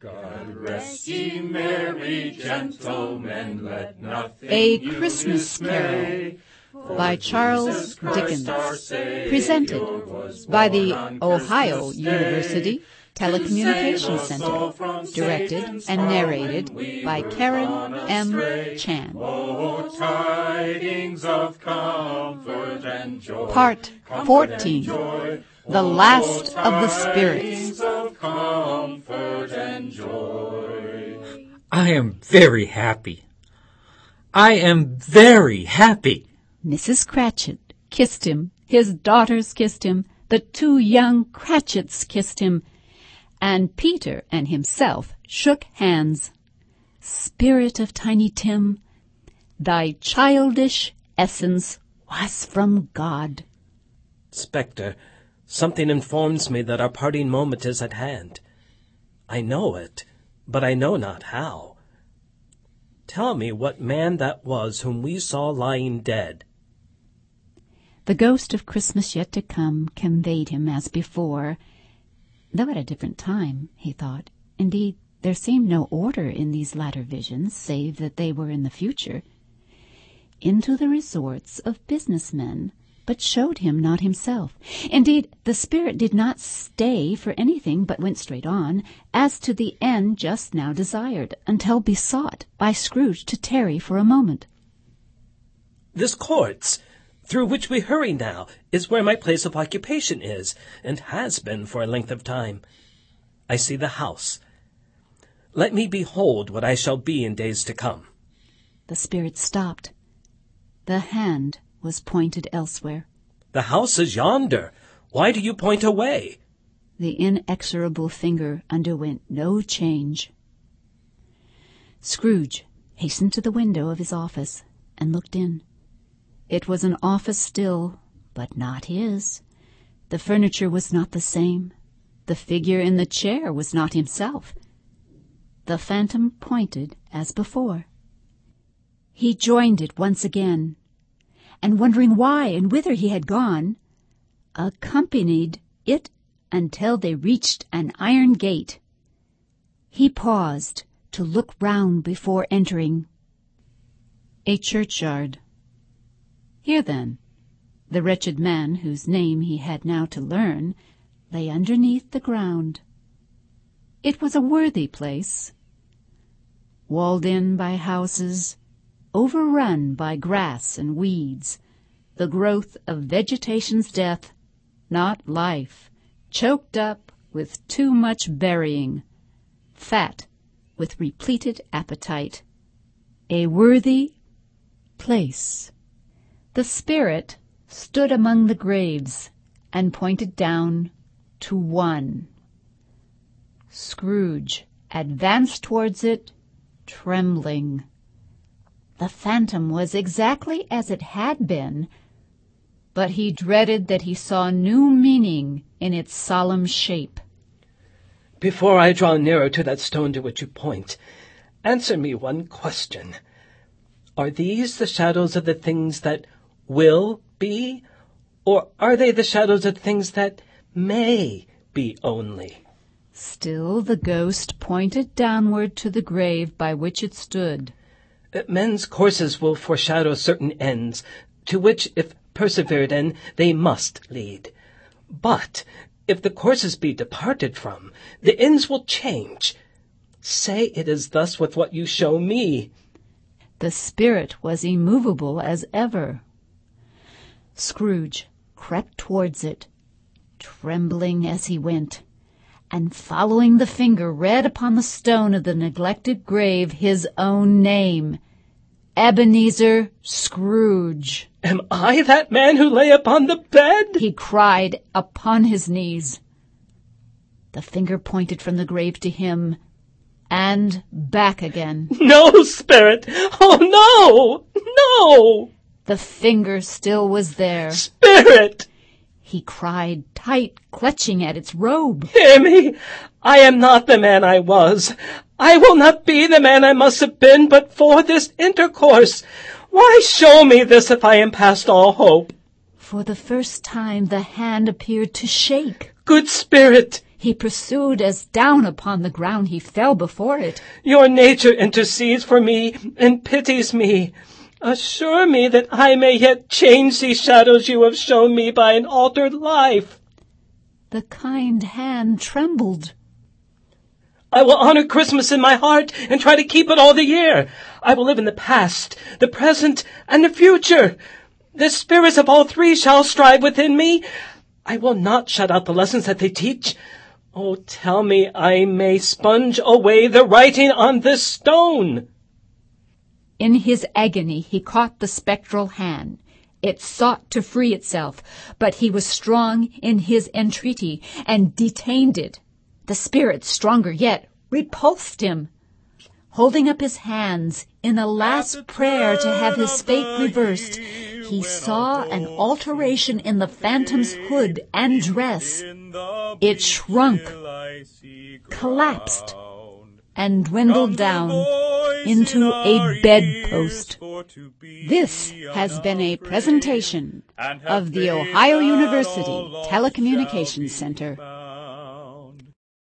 God rest ye merry gentlemen, let nothing A you Christmas dismay. Carol by Charles Dickens, presented by the Ohio Day. University Telecommunications Center, directed and narrated by Karen M. Chan. Oh, tidings of comfort and joy. Part Comfort and 14 joy. The Last oh, of the Spirits. I am very happy. I am very happy. Mrs. Cratchit kissed him, his daughters kissed him, the two young Cratchits kissed him, and Peter and himself shook hands. Spirit of Tiny Tim, thy childish essence was from God. Spectre, something informs me that our parting moment is at hand. I know it, but I know not how. Tell me what man that was whom we saw lying dead. The ghost of Christmas yet to come conveyed him as before, though at a different time, he thought. Indeed, there seemed no order in these latter visions, save that they were in the future. Into the resorts of business men, but showed him not himself. Indeed, the spirit did not stay for anything, but went straight on, as to the end just now desired, until besought by Scrooge to tarry for a moment. This courts, through which we hurry now, is where my place of occupation is, and has been for a length of time. I see the house. Let me behold what I shall be in days to come. The spirit stopped. The hand was pointed elsewhere. The house is yonder. Why do you point away? The inexorable finger underwent no change. Scrooge hastened to the window of his office and looked in. It was an office still, but not his. The furniture was not the same. The figure in the chair was not himself. The phantom pointed as before. He joined it once again, and wondering why and whither he had gone, accompanied it until they reached an iron gate. He paused to look round before entering. A churchyard. Here, then, the wretched man whose name he had now to learn lay underneath the ground. It was a worthy place, walled in by houses, overrun by grass and weeds, the growth of vegetation's death, not life, choked up with too much burying, fat with repleted appetite, a worthy place. The spirit stood among the graves and pointed down to one. Scrooge advanced towards it, trembling. The phantom was exactly as it had been, but he dreaded that he saw new meaning in its solemn shape. Before I draw nearer to that stone to which you point, answer me one question. Are these the shadows of the things that will be, or are they the shadows of things that may be only? Still the ghost pointed downward to the grave by which it stood. Uh, Men's courses will foreshadow certain ends, to which, if persevered in, they must lead. But if the courses be departed from, the ends will change. Say it is thus with what you show me. The spirit was immovable as ever. Scrooge crept towards it, trembling as he went, and following the finger read upon the stone of the neglected grave his own name, Ebenezer Scrooge. Am I that man who lay upon the bed? he cried upon his knees. The finger pointed from the grave to him and back again. No, spirit! Oh, no! No! The finger still was there. Spirit! He cried, tight clutching at its robe. Hear me! I am not the man I was. I will not be the man I must have been but for this intercourse. Why show me this if I am past all hope? For the first time the hand appeared to shake. Good spirit! he pursued as down upon the ground he fell before it. Your nature intercedes for me and pities me. Assure me that I may yet change these shadows you have shown me by an altered life. The kind hand trembled. I will honor Christmas in my heart and try to keep it all the year. I will live in the past, the present, and the future. The spirits of all three shall strive within me. I will not shut out the lessons that they teach. Oh, tell me I may sponge away the writing on this stone. In his agony he caught the spectral hand. It sought to free itself, but he was strong in his entreaty and detained it. The spirit, stronger yet, repulsed him. Holding up his hands in a last prayer to have his fate reversed, he saw an alteration in the phantom's hood and dress. It shrunk, collapsed, and dwindled down into a bedpost. This has been a presentation of the Ohio University Telecommunications Center.